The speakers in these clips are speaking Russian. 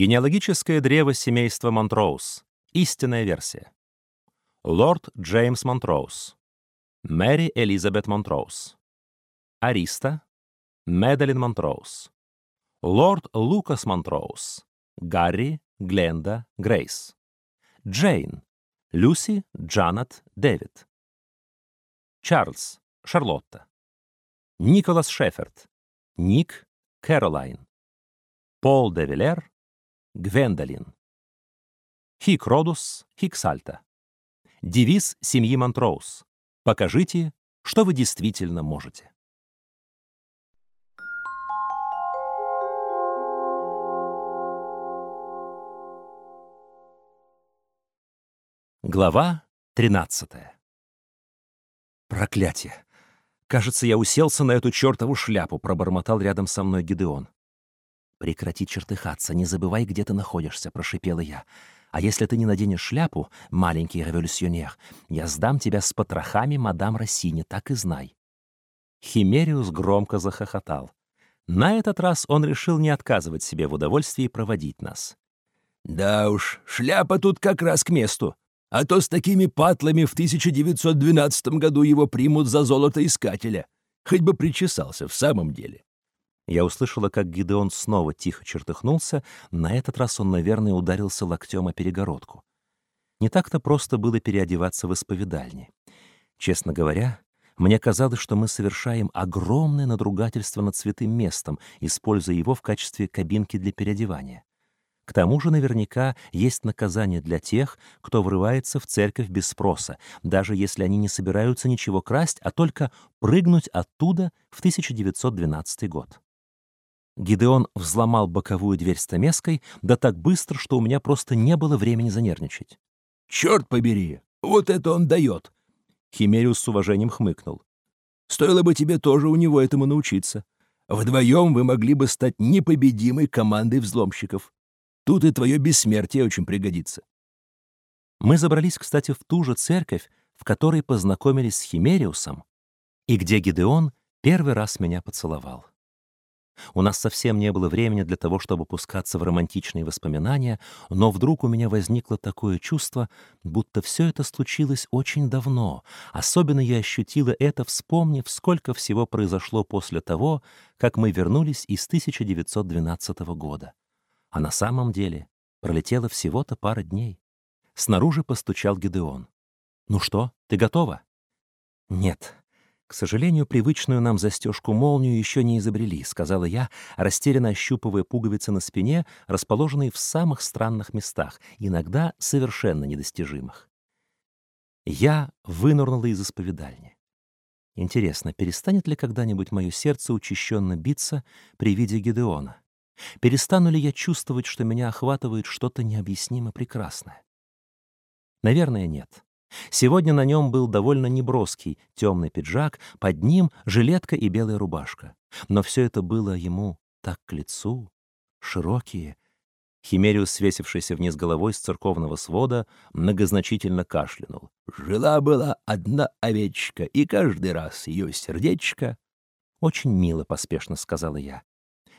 Генеалогическое древо семейства Монтроуз. Истинная версия. Лорд Джеймс Монтроуз. Мэри Элизабет Монтроуз. Ариста. Медалин Монтроуз. Лорд Лукас Монтроуз. Гарри, Гленда, Грейс. Джейн. Люси, Джанет, Дэвид. Чарльз, Шарлотта. Николас Шеферд. Ник, Кэролайн. Пол де Вилер, Гвендолин. Хик Родус, Хик Сальта. Девиз семьи Монтроуз. Покажите, что вы действительно можете. Глава 13 Проклятие! Кажется, я уселся на эту чертову шляпу, пробормотал рядом со мной Гидеон. «Прекрати чертыхаться, не забывай, где ты находишься», — прошипела я. «А если ты не наденешь шляпу, маленький революционер, я сдам тебя с потрохами мадам Рассини, так и знай». Химериус громко захохотал. На этот раз он решил не отказывать себе в удовольствии проводить нас. «Да уж, шляпа тут как раз к месту. А то с такими патлами в 1912 году его примут за золотоискателя. Хоть бы причесался в самом деле». Я услышала, как Гидеон снова тихо чертыхнулся, на этот раз он, наверное, ударился локтем о перегородку. Не так-то просто было переодеваться в исповедальне. Честно говоря, мне казалось, что мы совершаем огромное надругательство над святым местом, используя его в качестве кабинки для переодевания. К тому же наверняка есть наказание для тех, кто врывается в церковь без спроса, даже если они не собираются ничего красть, а только прыгнуть оттуда в 1912 год. Гидеон взломал боковую дверь стамеской, да так быстро, что у меня просто не было времени занервничать. «Черт побери! Вот это он дает!» Химериус с уважением хмыкнул. «Стоило бы тебе тоже у него этому научиться. Вдвоем вы могли бы стать непобедимой командой взломщиков. Тут и твое бессмертие очень пригодится». Мы забрались, кстати, в ту же церковь, в которой познакомились с Химериусом, и где Гидеон первый раз меня поцеловал. У нас совсем не было времени для того, чтобы пускаться в романтичные воспоминания, но вдруг у меня возникло такое чувство, будто все это случилось очень давно. Особенно я ощутила это, вспомнив, сколько всего произошло после того, как мы вернулись из 1912 года. А на самом деле пролетело всего-то пара дней. Снаружи постучал Гидеон. «Ну что, ты готова?» «Нет», «К сожалению, привычную нам застежку-молнию еще не изобрели», — сказала я, растерянно ощупывая пуговицы на спине, расположенные в самых странных местах, иногда совершенно недостижимых. Я вынырнула из исповедальни. Интересно, перестанет ли когда-нибудь мое сердце учащенно биться при виде Гедеона? Перестану ли я чувствовать, что меня охватывает что-то необъяснимо прекрасное? Наверное, нет. Сегодня на нем был довольно неброский темный пиджак, под ним жилетка и белая рубашка. Но все это было ему так к лицу, широкие. Химериус, свесившийся вниз головой с церковного свода, многозначительно кашлянул. «Жила-была одна овечка, и каждый раз ее сердечко...» «Очень мило», — поспешно сказала я.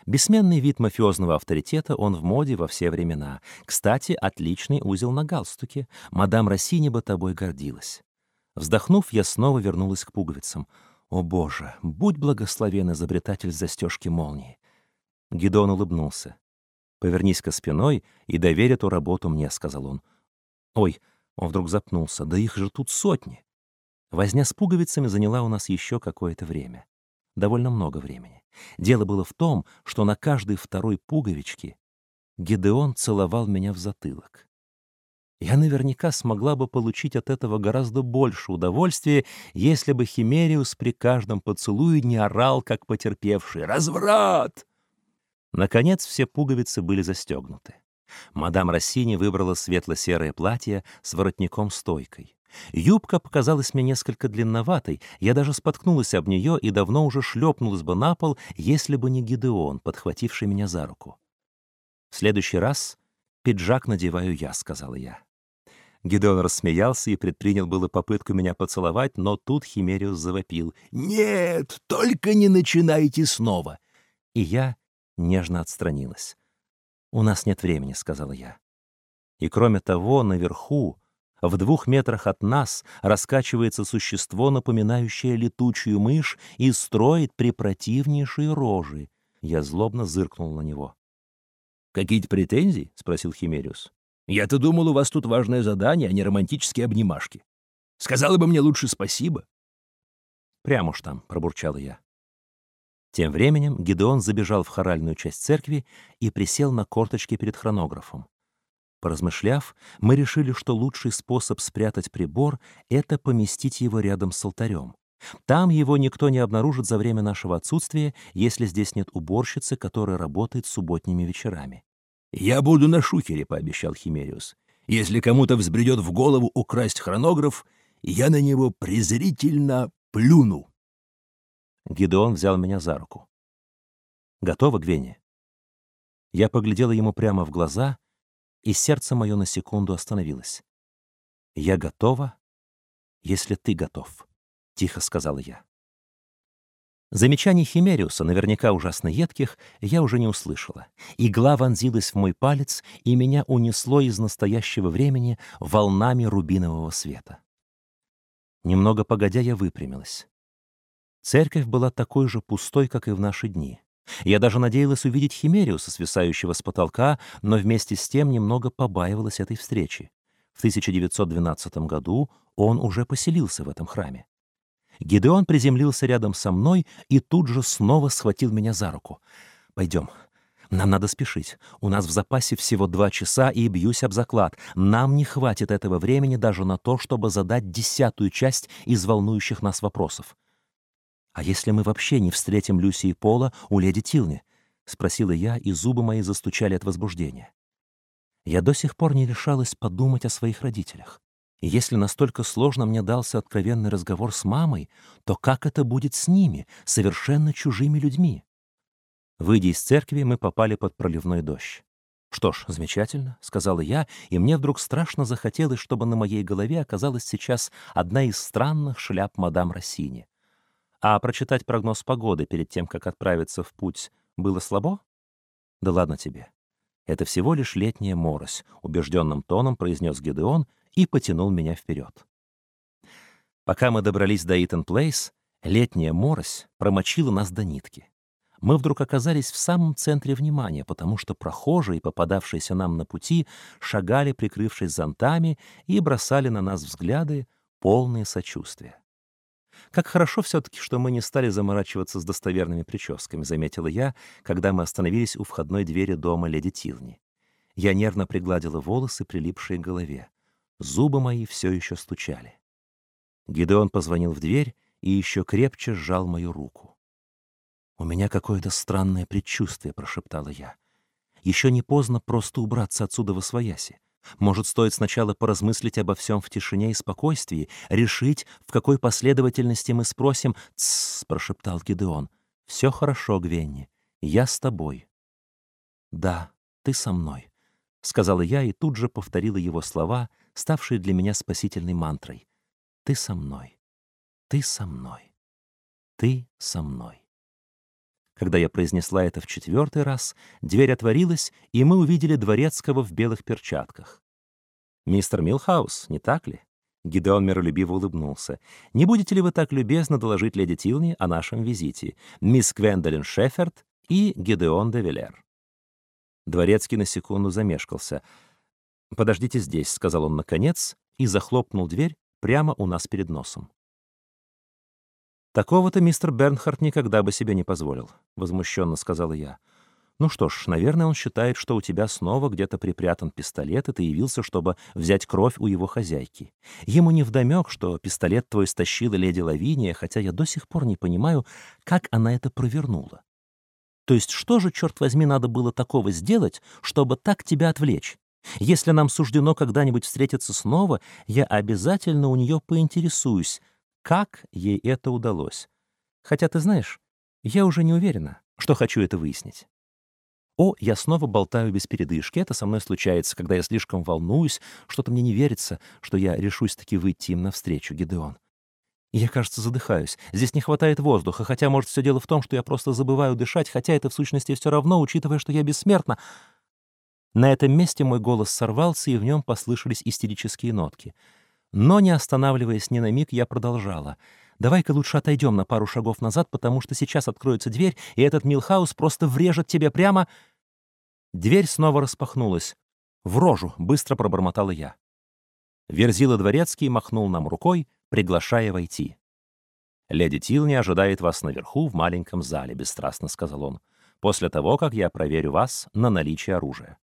Бессменный вид мафиозного авторитета, он в моде во все времена. Кстати, отличный узел на галстуке. Мадам Рассини бы тобой гордилась. Вздохнув, я снова вернулась к пуговицам. «О, Боже, будь благословен изобретатель застежки молнии!» Гидон улыбнулся. «Повернись-ка спиной и доверь эту работу мне», — сказал он. «Ой!» — он вдруг запнулся. «Да их же тут сотни!» Возня с пуговицами заняла у нас еще какое-то время довольно много времени. Дело было в том, что на каждой второй пуговичке Гедеон целовал меня в затылок. Я наверняка смогла бы получить от этого гораздо больше удовольствия, если бы Химериус при каждом поцелуе не орал, как потерпевший «Разврат!». Наконец все пуговицы были застегнуты. Мадам Рассини выбрала светло-серое платье с воротником-стойкой. Юбка показалась мне несколько длинноватой, я даже споткнулась об нее и давно уже шлепнулась бы на пол, если бы не Гидеон, подхвативший меня за руку. «В следующий раз пиджак надеваю я», — сказала я. Гидеон рассмеялся и предпринял было попытку меня поцеловать, но тут Химериус завопил. «Нет, только не начинайте снова!» И я нежно отстранилась. «У нас нет времени», — сказала я. И кроме того, наверху, в двух метрах от нас, раскачивается существо, напоминающее летучую мышь, и строит препротивнейшие рожи. Я злобно зыркнул на него. «Какие-то претензии?» — спросил Химериус. «Я-то думал, у вас тут важное задание, а не романтические обнимашки. Сказала бы мне лучше спасибо». «Прямо уж там», — пробурчал я. Тем временем Гидеон забежал в хоральную часть церкви и присел на корточки перед хронографом. Поразмышляв, мы решили, что лучший способ спрятать прибор — это поместить его рядом с алтарем. Там его никто не обнаружит за время нашего отсутствия, если здесь нет уборщицы, которая работает субботними вечерами. «Я буду на шухере», — пообещал Химериус. «Если кому-то взбредет в голову украсть хронограф, я на него презрительно плюну». Гидеон взял меня за руку. «Готово, Гвенни?» Я поглядела ему прямо в глаза, и сердце мое на секунду остановилось. «Я готова, если ты готов», — тихо сказала я. Замечаний Химериуса, наверняка ужасно едких, я уже не услышала. Игла вонзилась в мой палец, и меня унесло из настоящего времени волнами рубинового света. Немного погодя, я выпрямилась. Церковь была такой же пустой, как и в наши дни. Я даже надеялась увидеть Химериуса, свисающего с потолка, но вместе с тем немного побаивалась этой встречи. В 1912 году он уже поселился в этом храме. Гидеон приземлился рядом со мной и тут же снова схватил меня за руку. «Пойдем. Нам надо спешить. У нас в запасе всего два часа, и бьюсь об заклад. Нам не хватит этого времени даже на то, чтобы задать десятую часть из волнующих нас вопросов. «А если мы вообще не встретим Люси и Пола у леди Тилни?» — спросила я, и зубы мои застучали от возбуждения. Я до сих пор не решалась подумать о своих родителях. И если настолько сложно мне дался откровенный разговор с мамой, то как это будет с ними, совершенно чужими людьми? Выйдя из церкви, мы попали под проливной дождь. «Что ж, замечательно», — сказала я, и мне вдруг страшно захотелось, чтобы на моей голове оказалась сейчас одна из странных шляп мадам Рассини. А прочитать прогноз погоды перед тем, как отправиться в путь, было слабо? Да ладно тебе. Это всего лишь летняя морось, убежденным тоном произнес Гедеон и потянул меня вперед. Пока мы добрались до Итон Плейс, летняя морось промочила нас до нитки. Мы вдруг оказались в самом центре внимания, потому что прохожие, попадавшиеся нам на пути, шагали, прикрывшись зонтами, и бросали на нас взгляды, полные сочувствия. Как хорошо все-таки, что мы не стали заморачиваться с достоверными прическами, заметила я, когда мы остановились у входной двери дома леди Тилни. Я нервно пригладила волосы, прилипшие к голове. Зубы мои все еще стучали. Гидеон позвонил в дверь и еще крепче сжал мою руку. «У меня какое-то странное предчувствие», — прошептала я. «Еще не поздно просто убраться отсюда во свояси. Может, стоит сначала поразмыслить обо всем в тишине и спокойствии, решить, в какой последовательности мы спросим «Тссс», — прошептал Гидеон. «Все хорошо, Гвенни, я с тобой». «Да, ты со мной», — сказала я и тут же повторила его слова, ставшие для меня спасительной мантрой. «Ты со мной, ты со мной, ты со мной». Когда я произнесла это в четвертый раз, дверь отворилась, и мы увидели дворецкого в белых перчатках. «Мистер Милхаус, не так ли?» Гидеон миролюбиво улыбнулся. «Не будете ли вы так любезно доложить леди Тилни о нашем визите? Мисс Гвендолин Шеффорд и Гидеон де Велер». Дворецкий на секунду замешкался. «Подождите здесь», — сказал он наконец, и захлопнул дверь прямо у нас перед носом. «Такого-то мистер Бернхард никогда бы себе не позволил», — возмущенно сказала я. «Ну что ж, наверное, он считает, что у тебя снова где-то припрятан пистолет, и ты явился, чтобы взять кровь у его хозяйки. Ему невдомек, что пистолет твой стащила леди Лавиния, хотя я до сих пор не понимаю, как она это провернула. То есть что же, черт возьми, надо было такого сделать, чтобы так тебя отвлечь? Если нам суждено когда-нибудь встретиться снова, я обязательно у нее поинтересуюсь, как ей это удалось? Хотя, ты знаешь, я уже не уверена, что хочу это выяснить. О, я снова болтаю без передышки. Это со мной случается, когда я слишком волнуюсь, что-то мне не верится, что я решусь таки выйти им навстречу, Гидеон. Я, кажется, задыхаюсь. Здесь не хватает воздуха, хотя, может, все дело в том, что я просто забываю дышать, хотя это в сущности все равно, учитывая, что я бессмертна. На этом месте мой голос сорвался, и в нем послышались истерические нотки. Но, не останавливаясь ни на миг, я продолжала. «Давай-ка лучше отойдем на пару шагов назад, потому что сейчас откроется дверь, и этот Милхаус просто врежет тебе прямо...» Дверь снова распахнулась. «В рожу!» — быстро пробормотала я. Верзила Дворецкий махнул нам рукой, приглашая войти. «Леди Тилни ожидает вас наверху в маленьком зале», — бесстрастно сказал он, «после того, как я проверю вас на наличие оружия».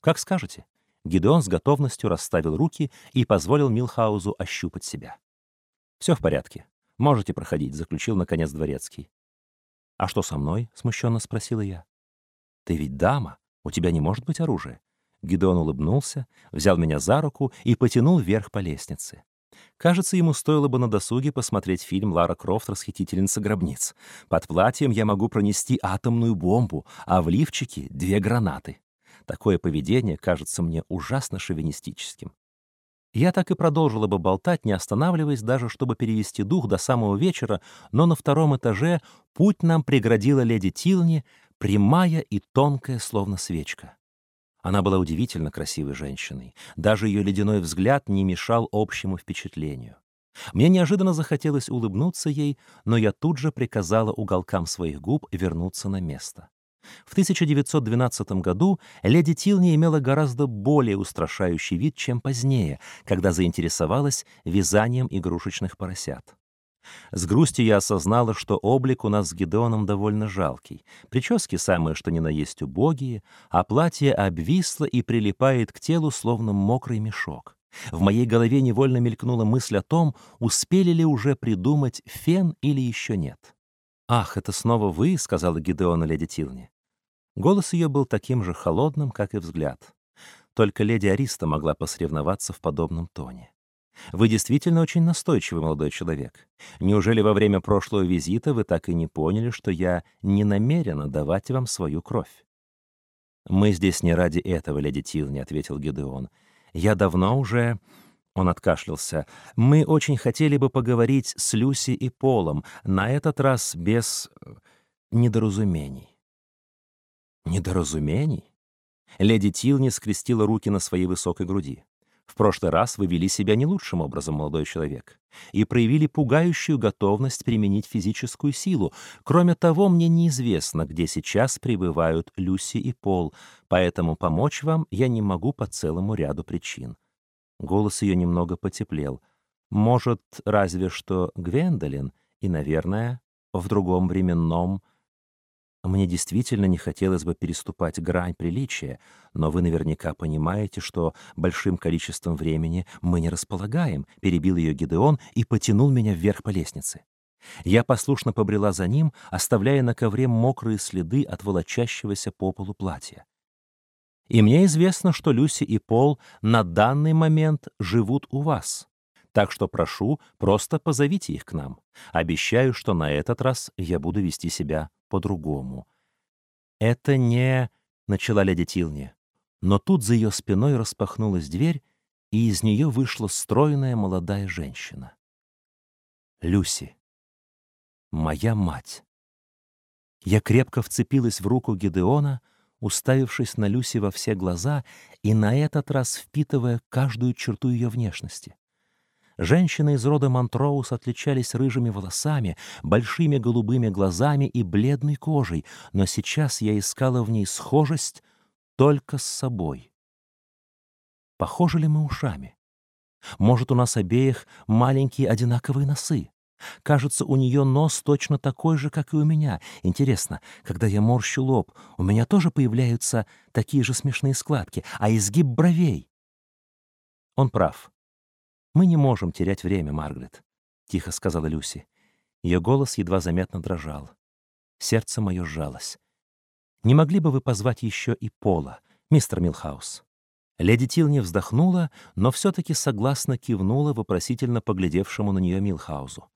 «Как скажете». Гидеон с готовностью расставил руки и позволил Милхаузу ощупать себя. «Все в порядке. Можете проходить», — заключил, наконец, Дворецкий. «А что со мной?» — смущенно спросила я. «Ты ведь дама. У тебя не может быть оружия». Гидеон улыбнулся, взял меня за руку и потянул вверх по лестнице. Кажется, ему стоило бы на досуге посмотреть фильм «Лара Крофт. Расхитительница гробниц». Под платьем я могу пронести атомную бомбу, а в лифчике — две гранаты. Такое поведение кажется мне ужасно шовинистическим. Я так и продолжила бы болтать, не останавливаясь даже, чтобы перевести дух до самого вечера, но на втором этаже путь нам преградила леди Тилни, прямая и тонкая, словно свечка. Она была удивительно красивой женщиной. Даже ее ледяной взгляд не мешал общему впечатлению. Мне неожиданно захотелось улыбнуться ей, но я тут же приказала уголкам своих губ вернуться на место. В 1912 году леди Тилни имела гораздо более устрашающий вид, чем позднее, когда заинтересовалась вязанием игрушечных поросят. С грустью я осознала, что облик у нас с Гедеоном довольно жалкий. Прически самые что ни на есть убогие, а платье обвисло и прилипает к телу, словно мокрый мешок. В моей голове невольно мелькнула мысль о том, успели ли уже придумать фен или еще нет. «Ах, это снова вы?» — сказала Гидеона леди Тилни. Голос ее был таким же холодным, как и взгляд. Только леди Ариста могла посоревноваться в подобном тоне. Вы действительно очень настойчивый молодой человек. Неужели во время прошлого визита вы так и не поняли, что я не намерена давать вам свою кровь? «Мы здесь не ради этого, леди Тилни», — ответил Гедеон. «Я давно уже...» — он откашлялся. «Мы очень хотели бы поговорить с Люси и Полом, на этот раз без... Э, недоразумений». «Недоразумений?» Леди Тилни скрестила руки на своей высокой груди. В прошлый раз вы вели себя не лучшим образом, молодой человек, и проявили пугающую готовность применить физическую силу. Кроме того, мне неизвестно, где сейчас пребывают Люси и Пол, поэтому помочь вам я не могу по целому ряду причин». Голос ее немного потеплел. «Может, разве что Гвендолин, и, наверное, в другом временном мне действительно не хотелось бы переступать грань приличия, но вы наверняка понимаете, что большим количеством времени мы не располагаем, перебил ее Гидеон и потянул меня вверх по лестнице. Я послушно побрела за ним, оставляя на ковре мокрые следы от волочащегося по полу платья. И мне известно, что Люси и Пол на данный момент живут у вас. Так что прошу, просто позовите их к нам. Обещаю, что на этот раз я буду вести себя по-другому. «Это не...» — начала леди Тилни. Но тут за ее спиной распахнулась дверь, и из нее вышла стройная молодая женщина. Люси. Моя мать. Я крепко вцепилась в руку Гедеона, уставившись на Люси во все глаза и на этот раз впитывая каждую черту ее внешности. Женщины из рода Монтроуз отличались рыжими волосами, большими голубыми глазами и бледной кожей, но сейчас я искала в ней схожесть только с собой. Похожи ли мы ушами? Может, у нас обеих маленькие одинаковые носы? Кажется, у нее нос точно такой же, как и у меня. Интересно, когда я морщу лоб, у меня тоже появляются такие же смешные складки, а изгиб бровей? Он прав. «Мы не можем терять время, Маргарет», — тихо сказала Люси. Ее голос едва заметно дрожал. Сердце мое сжалось. «Не могли бы вы позвать еще и Пола, мистер Милхаус?» Леди Тилни вздохнула, но все-таки согласно кивнула вопросительно поглядевшему на нее Милхаузу.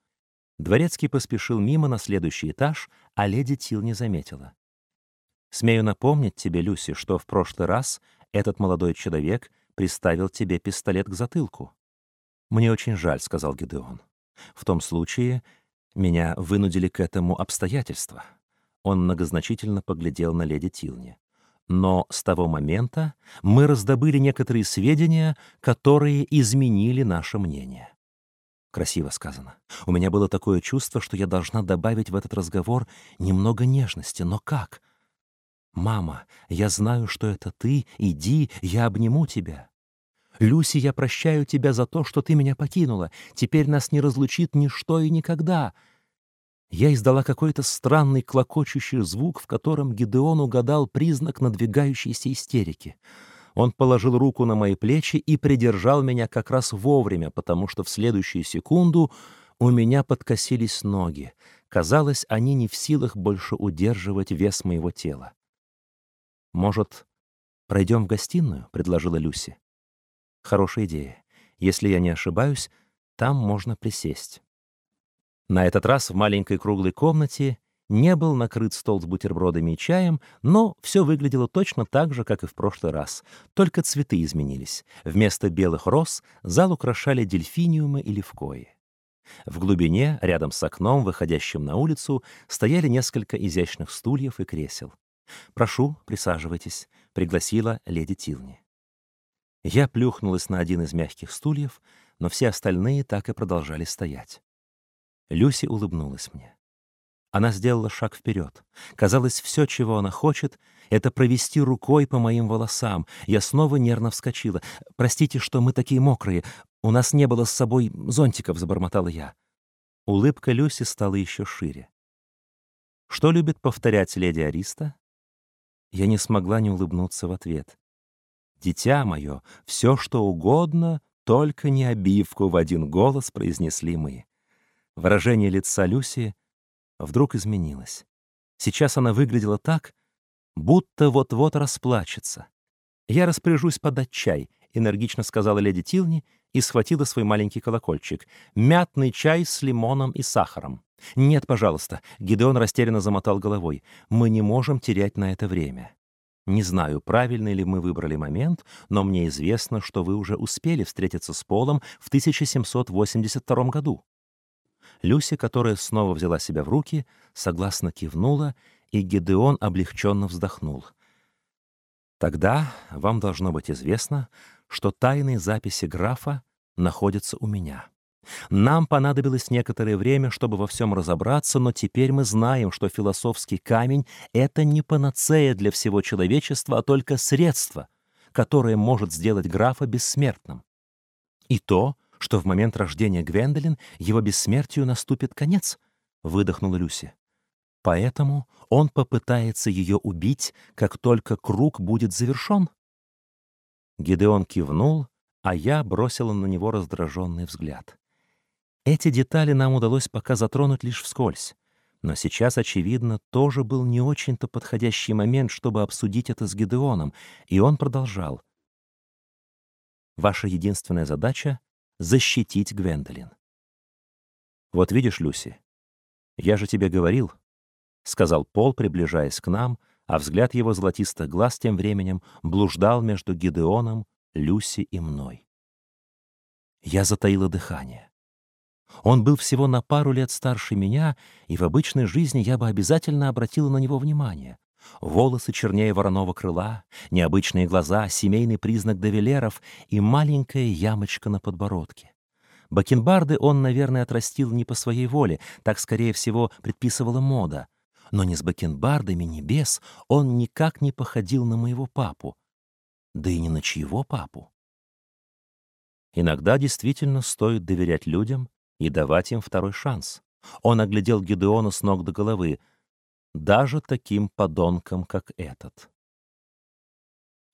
Дворецкий поспешил мимо на следующий этаж, а леди Тилни заметила. «Смею напомнить тебе, Люси, что в прошлый раз этот молодой человек приставил тебе пистолет к затылку. «Мне очень жаль», — сказал Гидеон. «В том случае меня вынудили к этому обстоятельства». Он многозначительно поглядел на леди Тилни. Но с того момента мы раздобыли некоторые сведения, которые изменили наше мнение. Красиво сказано. У меня было такое чувство, что я должна добавить в этот разговор немного нежности. Но как? «Мама, я знаю, что это ты. Иди, я обниму тебя». «Люси, я прощаю тебя за то, что ты меня покинула. Теперь нас не разлучит ничто и никогда». Я издала какой-то странный клокочущий звук, в котором Гидеон угадал признак надвигающейся истерики. Он положил руку на мои плечи и придержал меня как раз вовремя, потому что в следующую секунду у меня подкосились ноги. Казалось, они не в силах больше удерживать вес моего тела. «Может, пройдем в гостиную?» — предложила Люси. «Хорошая идея. Если я не ошибаюсь, там можно присесть». На этот раз в маленькой круглой комнате не был накрыт стол с бутербродами и чаем, но все выглядело точно так же, как и в прошлый раз. Только цветы изменились. Вместо белых роз зал украшали дельфиниумы и левкои. В глубине, рядом с окном, выходящим на улицу, стояли несколько изящных стульев и кресел. «Прошу, присаживайтесь», — пригласила леди Тилни. Я плюхнулась на один из мягких стульев, но все остальные так и продолжали стоять. Люси улыбнулась мне. Она сделала шаг вперед. Казалось, все, чего она хочет, — это провести рукой по моим волосам. Я снова нервно вскочила. «Простите, что мы такие мокрые. У нас не было с собой зонтиков», — забормотала я. Улыбка Люси стала еще шире. Что любит повторять леди Ариста? Я не смогла не улыбнуться в ответ. «Дитя мое, все что угодно, только не обивку», — в один голос произнесли мы. Выражение лица Люси вдруг изменилось. Сейчас она выглядела так, будто вот-вот расплачется. «Я распоряжусь подать чай», — энергично сказала леди Тилни и схватила свой маленький колокольчик. «Мятный чай с лимоном и сахаром». «Нет, пожалуйста», — Гидеон растерянно замотал головой. «Мы не можем терять на это время». Не знаю, правильный ли мы выбрали момент, но мне известно, что вы уже успели встретиться с Полом в 1782 году. Люси, которая снова взяла себя в руки, согласно кивнула, и Гедеон облегченно вздохнул. «Тогда вам должно быть известно, что тайные записи графа находятся у меня. Нам понадобилось некоторое время, чтобы во всем разобраться, но теперь мы знаем, что философский камень — это не панацея для всего человечества, а только средство, которое может сделать графа бессмертным. И то, что в момент рождения Гвендолин его бессмертию наступит конец, — выдохнула Люси. Поэтому он попытается ее убить, как только круг будет завершен. Гидеон кивнул, а я бросила на него раздраженный взгляд. Эти детали нам удалось пока затронуть лишь вскользь, но сейчас, очевидно, тоже был не очень-то подходящий момент, чтобы обсудить это с Гидеоном, и он продолжал. «Ваша единственная задача защитить Гвендолин. «Вот видишь, Люси, я же тебе говорил», — сказал Пол, приближаясь к нам, а взгляд его золотистых глаз тем временем блуждал между Гидеоном, Люси и мной. Я затаила дыхание. Он был всего на пару лет старше меня, и в обычной жизни я бы обязательно обратила на него внимание. Волосы чернее вороного крыла, необычные глаза, семейный признак довелеров и маленькая ямочка на подбородке. Бакенбарды он, наверное, отрастил не по своей воле, так, скорее всего, предписывала мода. Но ни с бакенбардами, ни без он никак не походил на моего папу. Да и ни на чьего папу. Иногда действительно стоит доверять людям и давать им второй шанс. Он оглядел Гедеона с ног до головы — даже таким подонкам, как этот.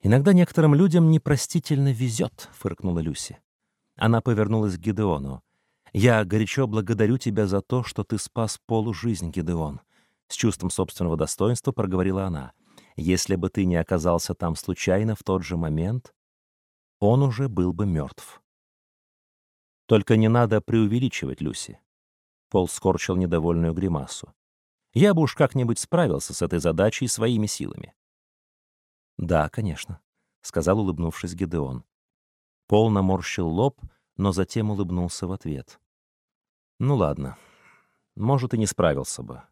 «Иногда некоторым людям непростительно везет», — фыркнула Люси. Она повернулась к Гидеону. «Я горячо благодарю тебя за то, что ты спас Полу жизнь, Гидеон», — с чувством собственного достоинства проговорила она. «Если бы ты не оказался там случайно в тот же момент, он уже был бы мертв». «Только не надо преувеличивать, Люси». Пол скорчил недовольную гримасу. Я бы уж как-нибудь справился с этой задачей своими силами. «Да, конечно», — сказал, улыбнувшись Гедеон. Пол наморщил лоб, но затем улыбнулся в ответ. «Ну ладно. Может, и не справился бы.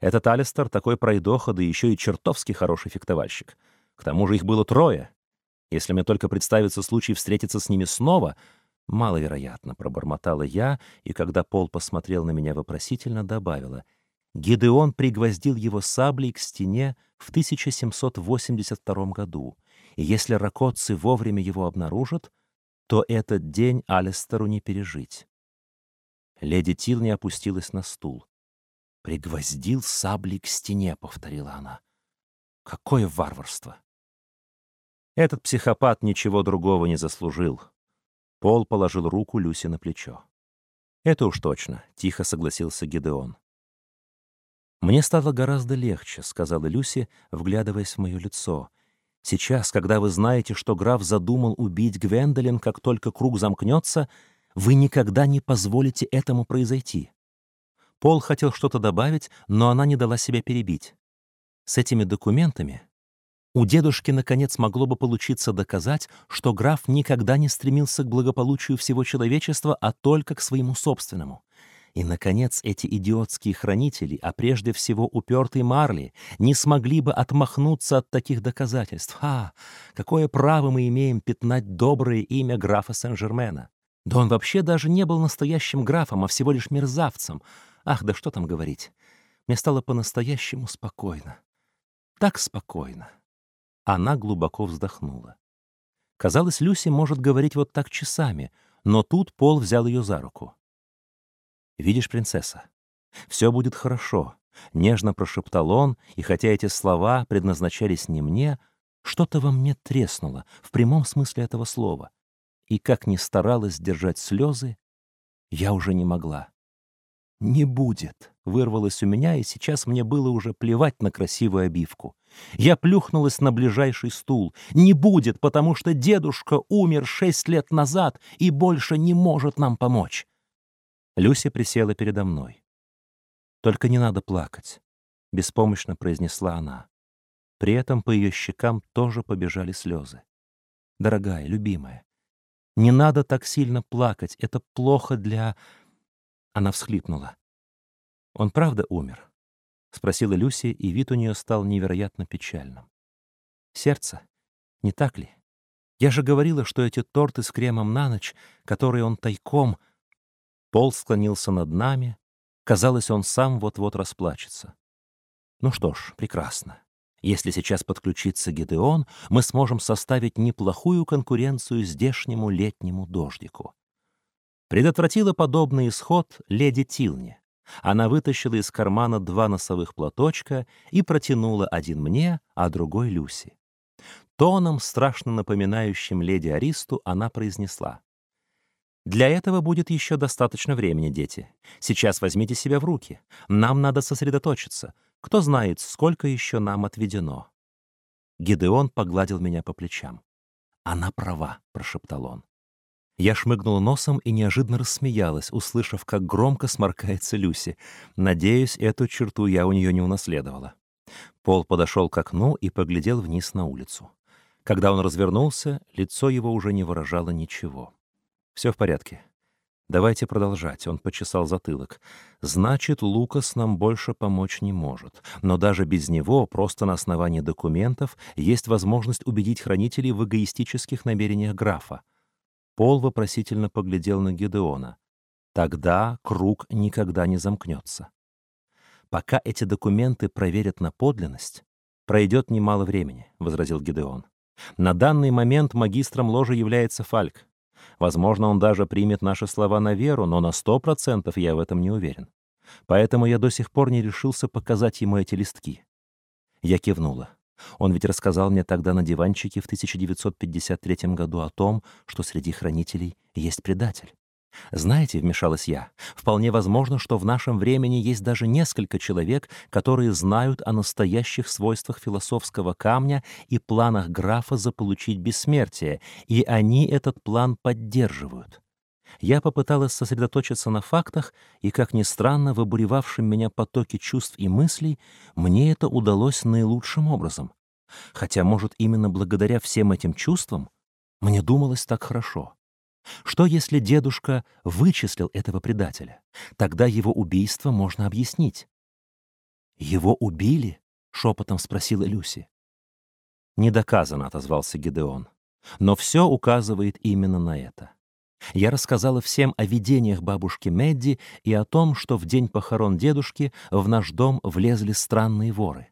Этот Алистер такой пройдоха, да еще и чертовски хороший фехтовальщик. К тому же их было трое. Если мне только представится случай встретиться с ними снова, маловероятно, пробормотала я, и когда Пол посмотрел на меня вопросительно, добавила. Гидеон пригвоздил его саблей к стене в 1782 году, и если ракотцы вовремя его обнаружат, то этот день Алистеру не пережить. Леди Тилни опустилась на стул. «Пригвоздил саблей к стене», — повторила она. «Какое варварство!» Этот психопат ничего другого не заслужил. Пол положил руку Люси на плечо. «Это уж точно», — тихо согласился Гидеон. «Мне стало гораздо легче», — сказала Люси, вглядываясь в мое лицо. «Сейчас, когда вы знаете, что граф задумал убить Гвендолин, как только круг замкнется, вы никогда не позволите этому произойти». Пол хотел что-то добавить, но она не дала себя перебить. С этими документами у дедушки, наконец, могло бы получиться доказать, что граф никогда не стремился к благополучию всего человечества, а только к своему собственному. И, наконец, эти идиотские хранители, а прежде всего упертый Марли, не смогли бы отмахнуться от таких доказательств. А, какое право мы имеем пятнать доброе имя графа Сен-Жермена? Да он вообще даже не был настоящим графом, а всего лишь мерзавцем. Ах, да что там говорить. Мне стало по-настоящему спокойно. Так спокойно. Она глубоко вздохнула. Казалось, Люси может говорить вот так часами, но тут Пол взял ее за руку. «Видишь, принцесса, все будет хорошо», — нежно прошептал он, и хотя эти слова предназначались не мне, что-то во мне треснуло, в прямом смысле этого слова. И как ни старалась держать слезы, я уже не могла. «Не будет», — вырвалось у меня, и сейчас мне было уже плевать на красивую обивку. Я плюхнулась на ближайший стул. «Не будет, потому что дедушка умер шесть лет назад и больше не может нам помочь». Люся присела передо мной. «Только не надо плакать», — беспомощно произнесла она. При этом по ее щекам тоже побежали слезы. «Дорогая, любимая, не надо так сильно плакать, это плохо для...» Она всхлипнула. «Он правда умер?» — спросила Люси, и вид у нее стал невероятно печальным. «Сердце? Не так ли? Я же говорила, что эти торты с кремом на ночь, которые он тайком...» Пол склонился над нами. Казалось, он сам вот-вот расплачется. «Ну что ж, прекрасно. Если сейчас подключится Гедеон, мы сможем составить неплохую конкуренцию здешнему летнему дождику. Предотвратила подобный исход леди Тилни. Она вытащила из кармана два носовых платочка и протянула один мне, а другой Люси. Тоном, страшно напоминающим леди Аристу, она произнесла. «Для этого будет еще достаточно времени, дети. Сейчас возьмите себя в руки. Нам надо сосредоточиться. Кто знает, сколько еще нам отведено». Гидеон погладил меня по плечам. «Она права», — прошептал он. Я шмыгнула носом и неожиданно рассмеялась, услышав, как громко сморкается Люси. Надеюсь, эту черту я у нее не унаследовала. Пол подошел к окну и поглядел вниз на улицу. Когда он развернулся, лицо его уже не выражало ничего. «Все в порядке. Давайте продолжать», — он почесал затылок. «Значит, Лукас нам больше помочь не может. Но даже без него, просто на основании документов, есть возможность убедить хранителей в эгоистических намерениях графа. Пол вопросительно поглядел на Гедеона. Тогда круг никогда не замкнется. Пока эти документы проверят на подлинность, пройдет немало времени, — возразил Гедеон. На данный момент магистром ложи является Фальк. Возможно, он даже примет наши слова на веру, но на сто процентов я в этом не уверен. Поэтому я до сих пор не решился показать ему эти листки. Я кивнула. Он ведь рассказал мне тогда на диванчике в 1953 году о том, что среди хранителей есть предатель. Знаете, вмешалась я, вполне возможно, что в нашем времени есть даже несколько человек, которые знают о настоящих свойствах философского камня и планах графа заполучить бессмертие, и они этот план поддерживают. Я попыталась сосредоточиться на фактах, и, как ни странно, в меня потоке чувств и мыслей, мне это удалось наилучшим образом. Хотя, может, именно благодаря всем этим чувствам мне думалось так хорошо. Что, если дедушка вычислил этого предателя? Тогда его убийство можно объяснить. «Его убили?» — шепотом спросила Люси. «Не доказано», — отозвался Гидеон. «Но все указывает именно на это. Я рассказала всем о видениях бабушки Медди и о том, что в день похорон дедушки в наш дом влезли странные воры.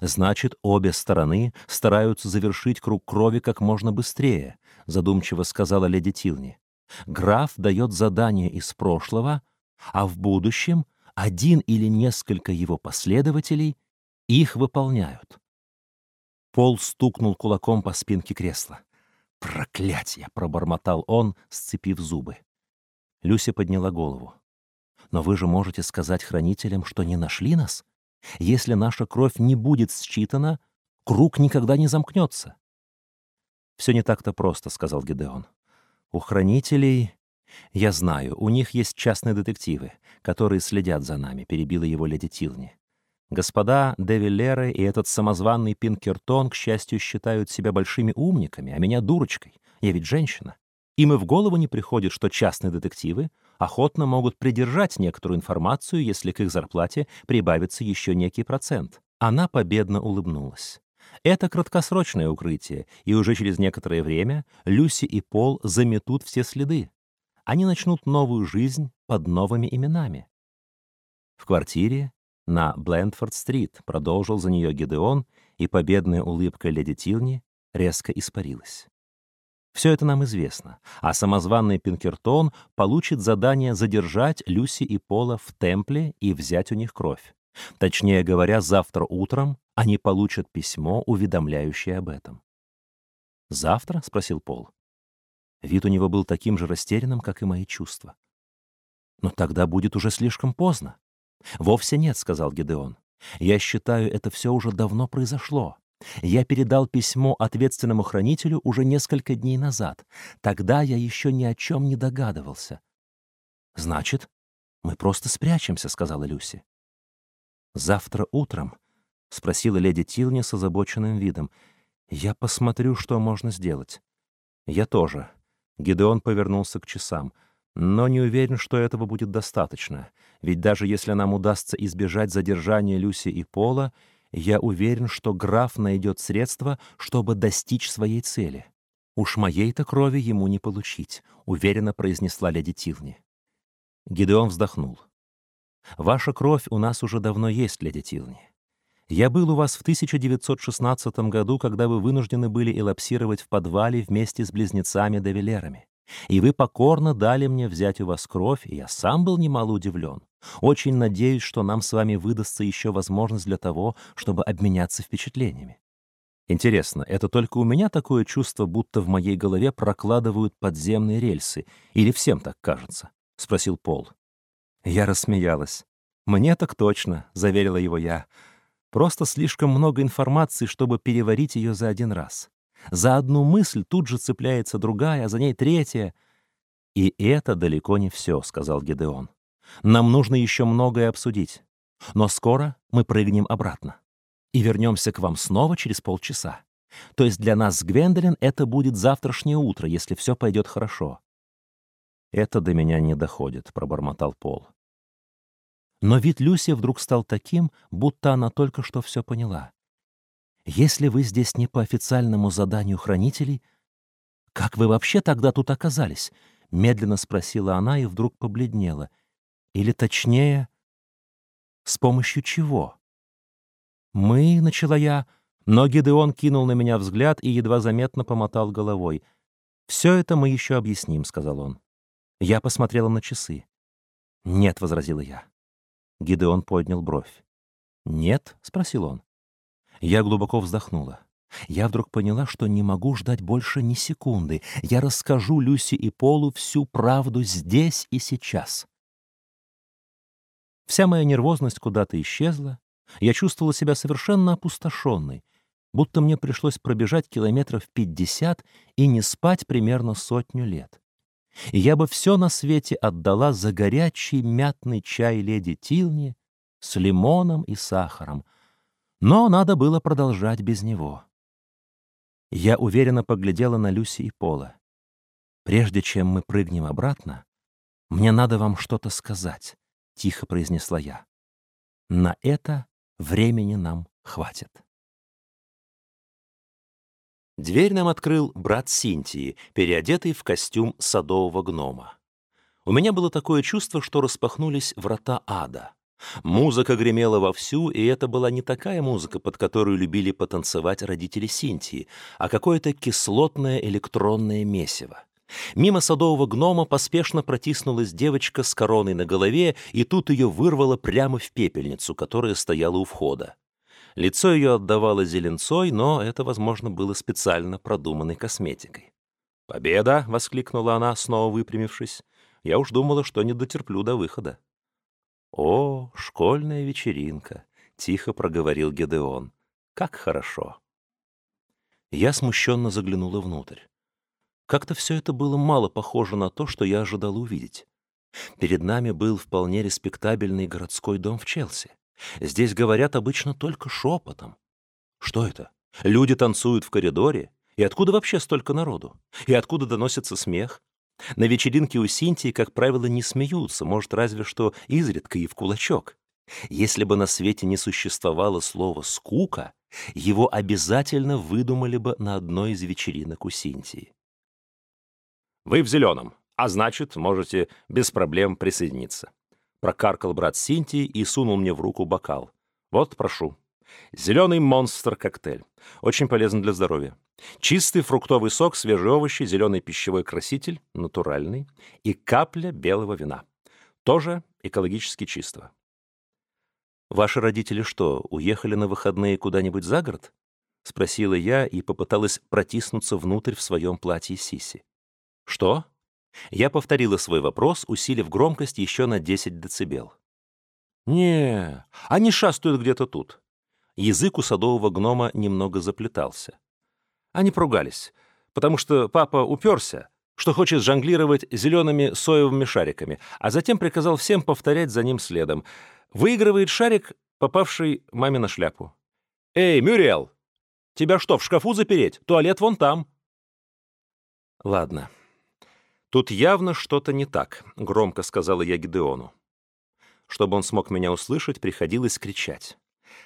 Значит, обе стороны стараются завершить круг крови как можно быстрее, задумчиво сказала леди Тилни. Граф дает задание из прошлого, а в будущем один или несколько его последователей их выполняют. Пол стукнул кулаком по спинке кресла. «Проклятье!» — пробормотал он, сцепив зубы. Люся подняла голову. «Но вы же можете сказать хранителям, что не нашли нас? Если наша кровь не будет считана, круг никогда не замкнется». «Все не так-то просто», — сказал Гидеон. «У хранителей...» «Я знаю, у них есть частные детективы, которые следят за нами», — перебила его леди Тилни. Господа Девиллеры и этот самозванный Пинкертон, к счастью, считают себя большими умниками, а меня дурочкой. Я ведь женщина. Им и в голову не приходит, что частные детективы охотно могут придержать некоторую информацию, если к их зарплате прибавится еще некий процент. Она победно улыбнулась. Это краткосрочное укрытие, и уже через некоторое время Люси и Пол заметут все следы. Они начнут новую жизнь под новыми именами. В квартире на Блендфорд-стрит, продолжил за нее Гидеон, и победная улыбка леди Тилни резко испарилась. Все это нам известно, а самозванный Пинкертон получит задание задержать Люси и Пола в темпле и взять у них кровь. Точнее говоря, завтра утром они получат письмо, уведомляющее об этом. «Завтра?» — спросил Пол. Вид у него был таким же растерянным, как и мои чувства. «Но тогда будет уже слишком поздно. «Вовсе нет», — сказал Гедеон. «Я считаю, это все уже давно произошло. Я передал письмо ответственному хранителю уже несколько дней назад. Тогда я еще ни о чем не догадывался». «Значит, мы просто спрячемся», — сказала Люси. «Завтра утром?» — спросила леди Тилни с озабоченным видом. «Я посмотрю, что можно сделать». «Я тоже». Гидеон повернулся к часам. Но не уверен, что этого будет достаточно, ведь даже если нам удастся избежать задержания Люси и Пола, я уверен, что граф найдет средства, чтобы достичь своей цели. Уж моей-то крови ему не получить, уверенно произнесла леди Тилни. Гидеон вздохнул. Ваша кровь у нас уже давно есть, леди Тилни. Я был у вас в 1916 году, когда вы вынуждены были элапсировать в подвале вместе с близнецами-девилерами. И вы покорно дали мне взять у вас кровь, и я сам был немало удивлен. Очень надеюсь, что нам с вами выдастся еще возможность для того, чтобы обменяться впечатлениями. Интересно, это только у меня такое чувство, будто в моей голове прокладывают подземные рельсы, или всем так кажется? — спросил Пол. Я рассмеялась. «Мне так точно», — заверила его я. «Просто слишком много информации, чтобы переварить ее за один раз. За одну мысль тут же цепляется другая, а за ней третья. «И это далеко не все», — сказал Гедеон. «Нам нужно еще многое обсудить. Но скоро мы прыгнем обратно. И вернемся к вам снова через полчаса. То есть для нас с Гвендолин это будет завтрашнее утро, если все пойдет хорошо». «Это до меня не доходит», — пробормотал Пол. Но вид Люси вдруг стал таким, будто она только что все поняла. Если вы здесь не по официальному заданию хранителей, как вы вообще тогда тут оказались? Медленно спросила она и вдруг побледнела. Или точнее, с помощью чего? Мы, начала я, но Гидеон кинул на меня взгляд и едва заметно помотал головой. «Все это мы еще объясним», — сказал он. Я посмотрела на часы. «Нет», — возразила я. Гидеон поднял бровь. «Нет?» — спросил он. Я глубоко вздохнула. Я вдруг поняла, что не могу ждать больше ни секунды. Я расскажу Люси и Полу всю правду здесь и сейчас. Вся моя нервозность куда-то исчезла. Я чувствовала себя совершенно опустошенной, будто мне пришлось пробежать километров пятьдесят и не спать примерно сотню лет. И я бы все на свете отдала за горячий мятный чай леди Тилни с лимоном и сахаром, но надо было продолжать без него. Я уверенно поглядела на Люси и Пола. «Прежде чем мы прыгнем обратно, мне надо вам что-то сказать», — тихо произнесла я. «На это времени нам хватит». Дверь нам открыл брат Синтии, переодетый в костюм садового гнома. У меня было такое чувство, что распахнулись врата ада. Музыка гремела вовсю, и это была не такая музыка, под которую любили потанцевать родители Синтии, а какое-то кислотное электронное месиво. Мимо садового гнома поспешно протиснулась девочка с короной на голове, и тут ее вырвало прямо в пепельницу, которая стояла у входа. Лицо ее отдавало зеленцой, но это, возможно, было специально продуманной косметикой. «Победа!» — воскликнула она, снова выпрямившись. «Я уж думала, что не дотерплю до выхода». «О, школьная вечеринка!» — тихо проговорил Гедеон. «Как хорошо!» Я смущенно заглянула внутрь. Как-то все это было мало похоже на то, что я ожидала увидеть. Перед нами был вполне респектабельный городской дом в Челси. Здесь говорят обычно только шепотом. Что это? Люди танцуют в коридоре? И откуда вообще столько народу? И откуда доносится смех? На вечеринке у Синтии, как правило, не смеются, может, разве что изредка и в кулачок. Если бы на свете не существовало слова «скука», его обязательно выдумали бы на одной из вечеринок у Синтии. «Вы в зеленом, а значит, можете без проблем присоединиться». Прокаркал брат Синтии и сунул мне в руку бокал. «Вот, прошу. Зеленый монстр-коктейль. Очень полезен для здоровья. Чистый фруктовый сок, свежие овощи, зеленый пищевой краситель, натуральный, и капля белого вина. Тоже экологически чистого. «Ваши родители что, уехали на выходные куда-нибудь за город?» — спросила я и попыталась протиснуться внутрь в своем платье Сиси. «Что?» Я повторила свой вопрос, усилив громкость еще на 10 децибел. «Не, они шастают где-то тут». Язык у садового гнома немного заплетался. Они поругались, потому что папа уперся, что хочет жонглировать зелеными соевыми шариками, а затем приказал всем повторять за ним следом. Выигрывает шарик, попавший маме на шляпу. «Эй, Мюриэл, тебя что, в шкафу запереть? Туалет вон там». «Ладно, «Тут явно что-то не так», — громко сказала я Гидеону. Чтобы он смог меня услышать, приходилось кричать.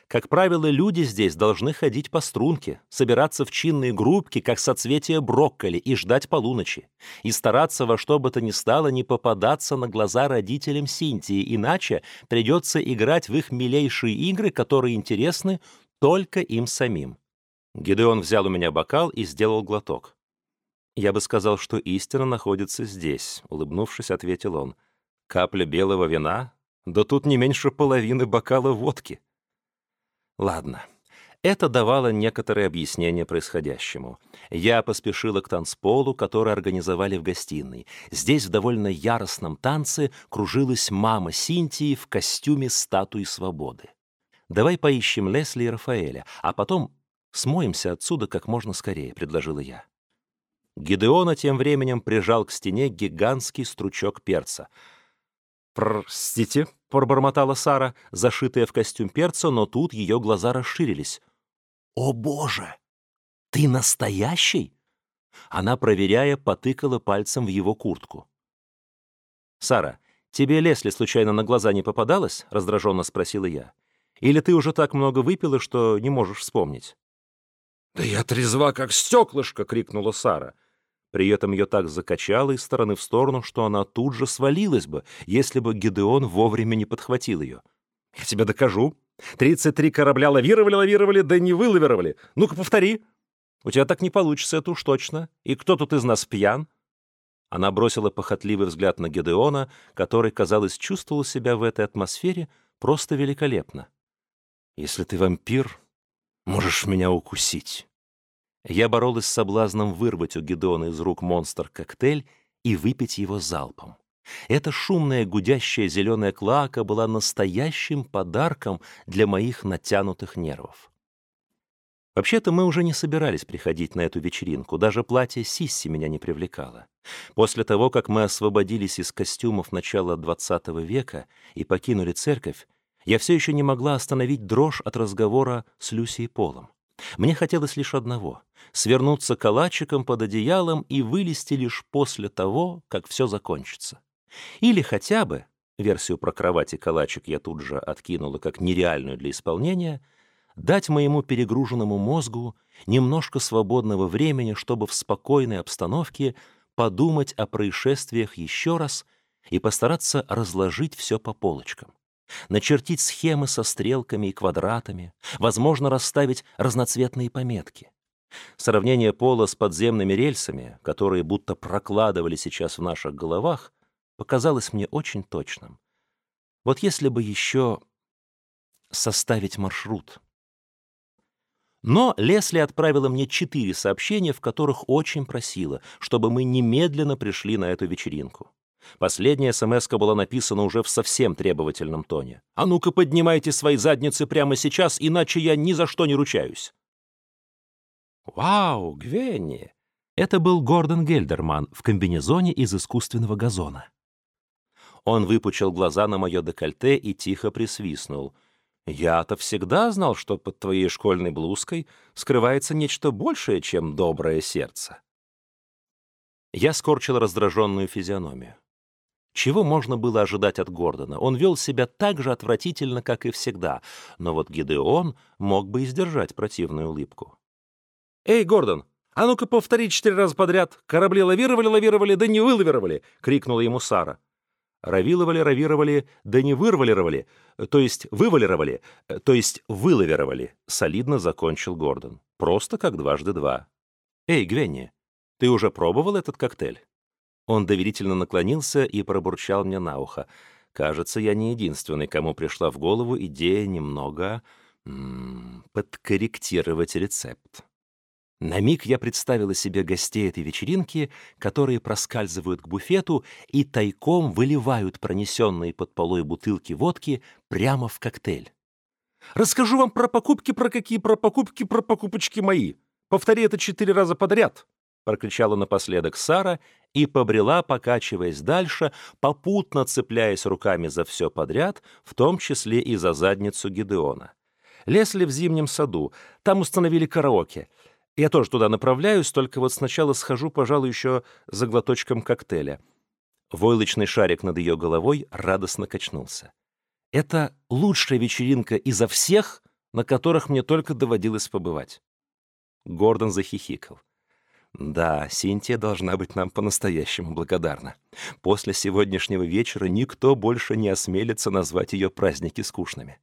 Как правило, люди здесь должны ходить по струнке, собираться в чинные группки, как соцветия брокколи, и ждать полуночи. И стараться во что бы то ни стало не попадаться на глаза родителям Синтии, иначе придется играть в их милейшие игры, которые интересны только им самим. Гидеон взял у меня бокал и сделал глоток. «Я бы сказал, что истина находится здесь», — улыбнувшись, ответил он. «Капля белого вина? Да тут не меньше половины бокала водки». Ладно. Это давало некоторое объяснение происходящему. Я поспешила к танцполу, который организовали в гостиной. Здесь в довольно яростном танце кружилась мама Синтии в костюме статуи свободы. «Давай поищем Лесли и Рафаэля, а потом смоемся отсюда как можно скорее», — предложила я. Гидеона тем временем прижал к стене гигантский стручок перца. «Простите», — пробормотала Сара, зашитая в костюм перца, но тут ее глаза расширились. «О, Боже! Ты настоящий?» Она, проверяя, потыкала пальцем в его куртку. «Сара, тебе Лесли случайно на глаза не попадалась?» — раздраженно спросила я. «Или ты уже так много выпила, что не можешь вспомнить?» «Да я трезва, как стеклышко!» — крикнула Сара. При этом ее так закачало из стороны в сторону, что она тут же свалилась бы, если бы Гедеон вовремя не подхватил ее. «Я тебе докажу. Тридцать три корабля лавировали, лавировали, да не вылавировали. Ну-ка, повтори. У тебя так не получится, это уж точно. И кто тут из нас пьян?» Она бросила похотливый взгляд на Гедеона, который, казалось, чувствовал себя в этой атмосфере просто великолепно. «Если ты вампир, можешь меня укусить». Я боролась с соблазном вырвать у Гедона из рук монстр-коктейль и выпить его залпом. Эта шумная гудящая зеленая клака была настоящим подарком для моих натянутых нервов. Вообще-то мы уже не собирались приходить на эту вечеринку, даже платье Сисси меня не привлекало. После того, как мы освободились из костюмов начала XX века и покинули церковь, я все еще не могла остановить дрожь от разговора с Люсией Полом. Мне хотелось лишь одного — свернуться калачиком под одеялом и вылезти лишь после того, как все закончится. Или хотя бы, версию про кровать и калачик я тут же откинула как нереальную для исполнения, дать моему перегруженному мозгу немножко свободного времени, чтобы в спокойной обстановке подумать о происшествиях еще раз и постараться разложить все по полочкам. Начертить схемы со стрелками и квадратами, возможно, расставить разноцветные пометки. Сравнение пола с подземными рельсами, которые будто прокладывали сейчас в наших головах, показалось мне очень точным. Вот если бы еще составить маршрут. Но Лесли отправила мне четыре сообщения, в которых очень просила, чтобы мы немедленно пришли на эту вечеринку. Последняя смс была написана уже в совсем требовательном тоне. «А ну-ка поднимайте свои задницы прямо сейчас, иначе я ни за что не ручаюсь». «Вау, Гвенни!» Это был Гордон Гельдерман в комбинезоне из искусственного газона. Он выпучил глаза на мое декольте и тихо присвистнул. «Я-то всегда знал, что под твоей школьной блузкой скрывается нечто большее, чем доброе сердце». Я скорчил раздраженную физиономию. Чего можно было ожидать от Гордона? Он вел себя так же отвратительно, как и всегда, но вот Гидеон мог бы издержать противную улыбку. «Эй, Гордон, а ну-ка повтори четыре раза подряд. Корабли лавировали, лавировали, да не вылавировали!» — крикнула ему Сара. «Равиловали, равировали, да не вырвалировали, то есть вывалировали, то есть вылавировали», — солидно закончил Гордон. «Просто как дважды два». «Эй, Гвенни, ты уже пробовал этот коктейль?» Он доверительно наклонился и пробурчал мне на ухо. Кажется, я не единственный, кому пришла в голову идея немного подкорректировать рецепт. На миг я представила себе гостей этой вечеринки, которые проскальзывают к буфету и тайком выливают пронесенные под полой бутылки водки прямо в коктейль. «Расскажу вам про покупки, про какие про покупки, про покупочки мои. Повтори это четыре раза подряд», прокричала напоследок Сара и побрела, покачиваясь дальше, попутно цепляясь руками за все подряд, в том числе и за задницу Гидеона. Лесли в зимнем саду, там установили караоке. Я тоже туда направляюсь, только вот сначала схожу, пожалуй, еще за глоточком коктейля. Войлочный шарик над ее головой радостно качнулся. Это лучшая вечеринка изо всех, на которых мне только доводилось побывать. Гордон захихикал. Да, Синтия должна быть нам по-настоящему благодарна. После сегодняшнего вечера никто больше не осмелится назвать ее праздники скучными.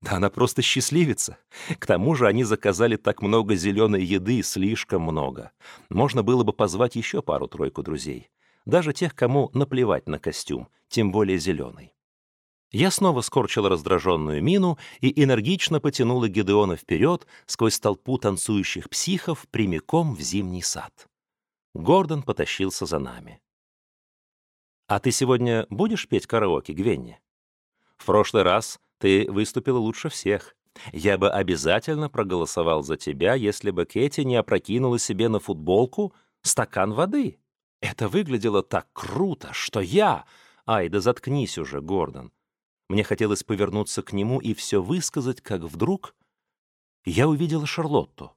Да она просто счастливица. К тому же они заказали так много зеленой еды, слишком много. Можно было бы позвать еще пару-тройку друзей. Даже тех, кому наплевать на костюм, тем более зеленый. Я снова скорчила раздраженную мину и энергично потянула Гедеона вперед сквозь толпу танцующих психов прямиком в зимний сад. Гордон потащился за нами. «А ты сегодня будешь петь караоке, Гвенни? В прошлый раз ты выступила лучше всех. Я бы обязательно проголосовал за тебя, если бы Кэти не опрокинула себе на футболку стакан воды. Это выглядело так круто, что я... Ай, да заткнись уже, Гордон. Мне хотелось повернуться к нему и все высказать, как вдруг я увидела Шарлотту.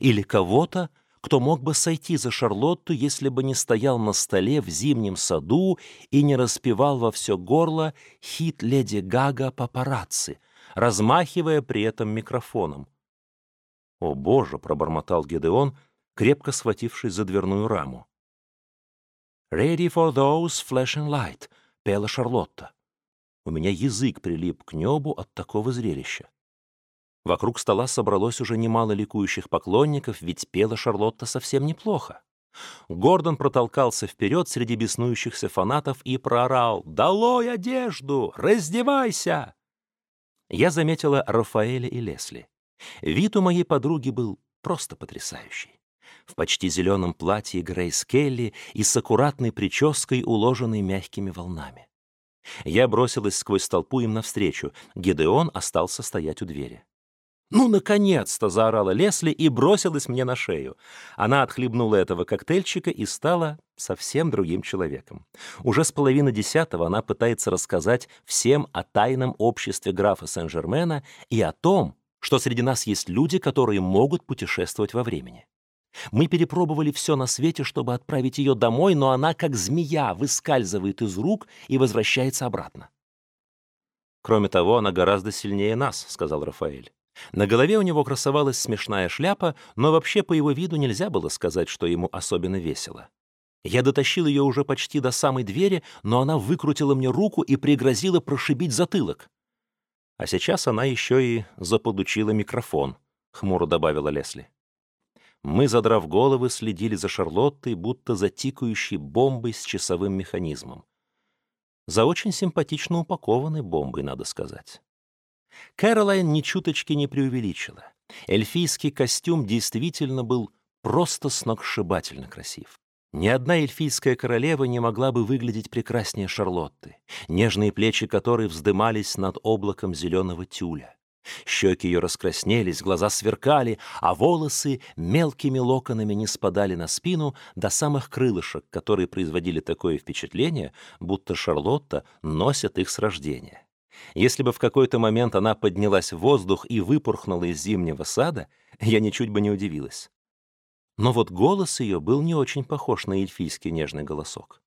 Или кого-то, кто мог бы сойти за Шарлотту, если бы не стоял на столе в зимнем саду и не распевал во все горло хит «Леди Гага папарацци», размахивая при этом микрофоном. «О, Боже!» — пробормотал Гедеон, крепко схватившись за дверную раму. «Ready for those flashing light», — пела Шарлотта. У меня язык прилип к небу от такого зрелища. Вокруг стола собралось уже немало ликующих поклонников, ведь пела Шарлотта совсем неплохо. Гордон протолкался вперед среди беснующихся фанатов и проорал «Долой одежду! Раздевайся!» Я заметила Рафаэля и Лесли. Вид у моей подруги был просто потрясающий. В почти зеленом платье Грейс Келли и с аккуратной прической, уложенной мягкими волнами. Я бросилась сквозь толпу им навстречу. Гедеон остался стоять у двери. «Ну, наконец-то!» — заорала Лесли и бросилась мне на шею. Она отхлебнула этого коктейльчика и стала совсем другим человеком. Уже с половины десятого она пытается рассказать всем о тайном обществе графа Сен-Жермена и о том, что среди нас есть люди, которые могут путешествовать во времени. Мы перепробовали все на свете, чтобы отправить ее домой, но она, как змея, выскальзывает из рук и возвращается обратно. «Кроме того, она гораздо сильнее нас», — сказал Рафаэль. На голове у него красовалась смешная шляпа, но вообще по его виду нельзя было сказать, что ему особенно весело. Я дотащил ее уже почти до самой двери, но она выкрутила мне руку и пригрозила прошибить затылок. А сейчас она еще и заполучила микрофон, — хмуро добавила Лесли. Мы, задрав головы, следили за Шарлоттой, будто за тикающей бомбой с часовым механизмом. За очень симпатично упакованной бомбой, надо сказать. Кэролайн ни чуточки не преувеличила. Эльфийский костюм действительно был просто сногсшибательно красив. Ни одна эльфийская королева не могла бы выглядеть прекраснее Шарлотты, нежные плечи которой вздымались над облаком зеленого тюля. Щеки ее раскраснелись, глаза сверкали, а волосы мелкими локонами не спадали на спину до самых крылышек, которые производили такое впечатление, будто Шарлотта носит их с рождения. Если бы в какой-то момент она поднялась в воздух и выпорхнула из зимнего сада, я ничуть бы не удивилась. Но вот голос ее был не очень похож на эльфийский нежный голосок.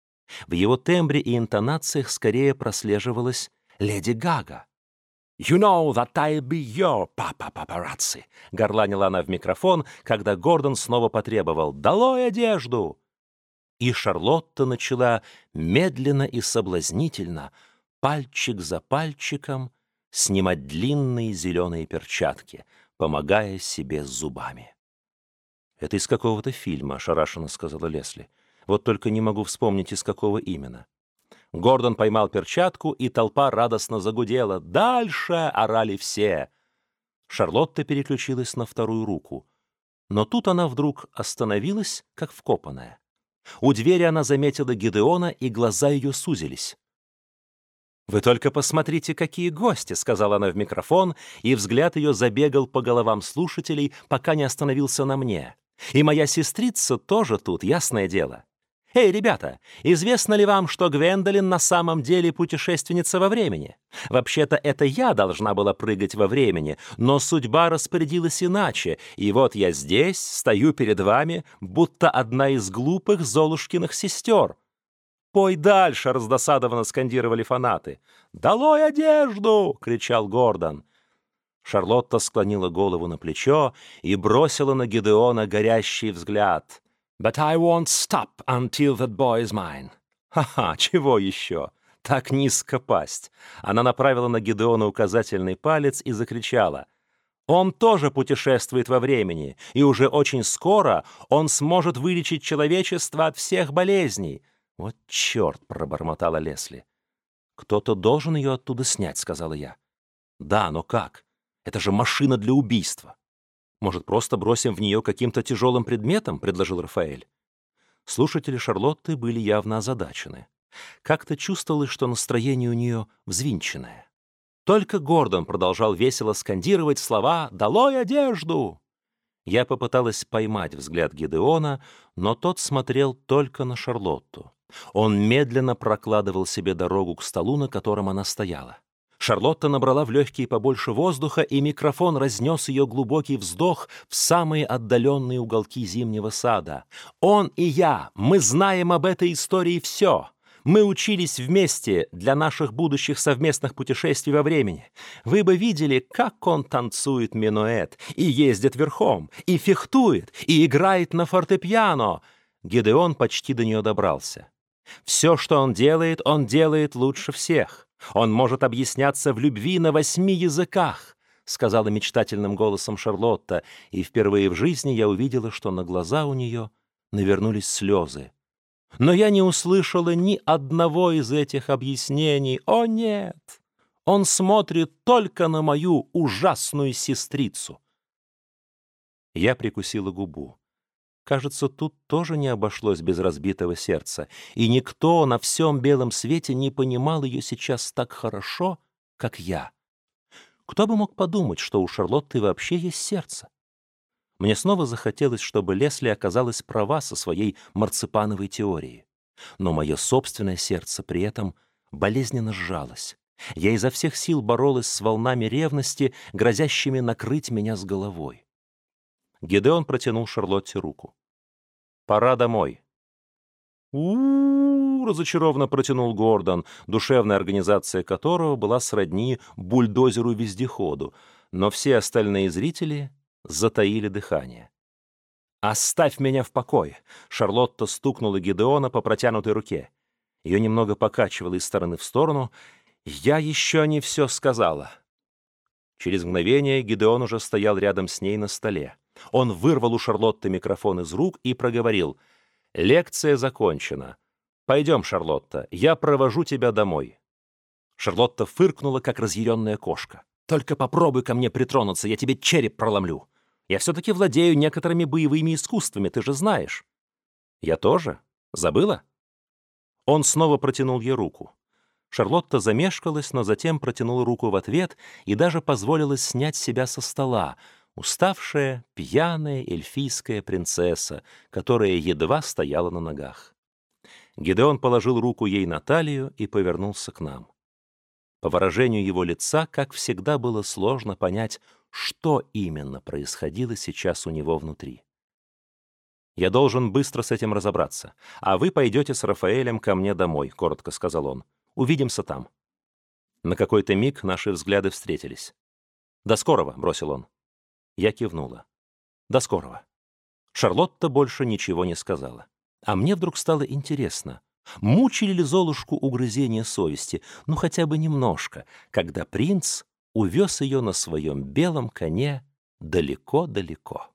В его тембре и интонациях скорее прослеживалась «Леди Гага». «You know that I'll be your papa paparazzi», — горланила она в микрофон, когда Гордон снова потребовал «Долой одежду!» И Шарлотта начала медленно и соблазнительно, пальчик за пальчиком, снимать длинные зеленые перчатки, помогая себе зубами. «Это из какого-то фильма», — ошарашенно сказала Лесли. «Вот только не могу вспомнить, из какого именно». Гордон поймал перчатку, и толпа радостно загудела. «Дальше!» — орали все. Шарлотта переключилась на вторую руку. Но тут она вдруг остановилась, как вкопанная. У двери она заметила Гидеона, и глаза ее сузились. «Вы только посмотрите, какие гости!» — сказала она в микрофон, и взгляд ее забегал по головам слушателей, пока не остановился на мне. И моя сестрица тоже тут, ясное дело. Эй, ребята, известно ли вам, что Гвендолин на самом деле путешественница во времени? Вообще-то это я должна была прыгать во времени, но судьба распорядилась иначе, и вот я здесь, стою перед вами, будто одна из глупых Золушкиных сестер. «Пой дальше!» — раздосадованно скандировали фанаты. «Долой одежду!» — кричал Гордон. Шарлотта склонила голову на плечо и бросила на Гидеона горящий взгляд. «But I won't stop until that boy is mine». «Ха-ха, чего еще?» Так низко пасть. Она направила на Гидеона указательный палец и закричала. «Он тоже путешествует во времени, и уже очень скоро он сможет вылечить человечество от всех болезней». «Вот черт!» — пробормотала Лесли. «Кто-то должен ее оттуда снять», — сказала я. «Да, но как? Это же машина для убийства. Может, просто бросим в нее каким-то тяжелым предметом?» — предложил Рафаэль. Слушатели Шарлотты были явно озадачены. Как-то чувствовалось, что настроение у нее взвинченное. Только Гордон продолжал весело скандировать слова «Долой одежду!». Я попыталась поймать взгляд Гидеона, но тот смотрел только на Шарлотту. Он медленно прокладывал себе дорогу к столу, на котором она стояла. Шарлотта набрала в легкие побольше воздуха, и микрофон разнес ее глубокий вздох в самые отдаленные уголки зимнего сада. «Он и я, мы знаем об этой истории все!» Мы учились вместе для наших будущих совместных путешествий во времени. Вы бы видели, как он танцует минуэт, и ездит верхом, и фехтует, и играет на фортепиано. Гедеон почти до нее добрался. Все, что он делает, он делает лучше всех. Он может объясняться в любви на восьми языках, сказала мечтательным голосом Шарлотта, и впервые в жизни я увидела, что на глаза у нее навернулись слезы. Но я не услышала ни одного из этих объяснений. О, нет! Он смотрит только на мою ужасную сестрицу. Я прикусила губу. Кажется, тут тоже не обошлось без разбитого сердца, и никто на всем белом свете не понимал ее сейчас так хорошо, как я. Кто бы мог подумать, что у Шарлотты вообще есть сердце? Мне снова захотелось, чтобы Лесли оказалась права со своей марципановой теорией. Но мое собственное сердце при этом болезненно сжалось. Я изо всех сил боролась с волнами ревности, грозящими накрыть меня с головой. Гидеон протянул Шарлотте руку. «Пора домой». «У-у-у!» — разочарованно протянул Гордон, душевная организация которого была сродни бульдозеру-вездеходу. но все остальные зрители затаили дыхание. «Оставь меня в покое!» Шарлотта стукнула Гидеона по протянутой руке. Ее немного покачивало из стороны в сторону. «Я еще не все сказала!» Через мгновение Гидеон уже стоял рядом с ней на столе. Он вырвал у Шарлотты микрофон из рук и проговорил. «Лекция закончена. Пойдем, Шарлотта, я провожу тебя домой». Шарлотта фыркнула, как разъяренная кошка. «Только попробуй ко мне притронуться, я тебе череп проломлю. Я все-таки владею некоторыми боевыми искусствами, ты же знаешь». «Я тоже? Забыла?» Он снова протянул ей руку. Шарлотта замешкалась, но затем протянула руку в ответ и даже позволила снять себя со стола, уставшая, пьяная эльфийская принцесса, которая едва стояла на ногах. Гидеон положил руку ей на талию и повернулся к нам. По выражению его лица, как всегда, было сложно понять, что именно происходило сейчас у него внутри. «Я должен быстро с этим разобраться, а вы пойдете с Рафаэлем ко мне домой», — коротко сказал он. «Увидимся там». На какой-то миг наши взгляды встретились. «До скорого», — бросил он. Я кивнула. «До скорого». Шарлотта больше ничего не сказала. А мне вдруг стало интересно — Мучили ли Золушку угрызения совести, ну хотя бы немножко, когда принц увез ее на своем белом коне далеко-далеко.